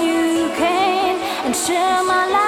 you came and share my life.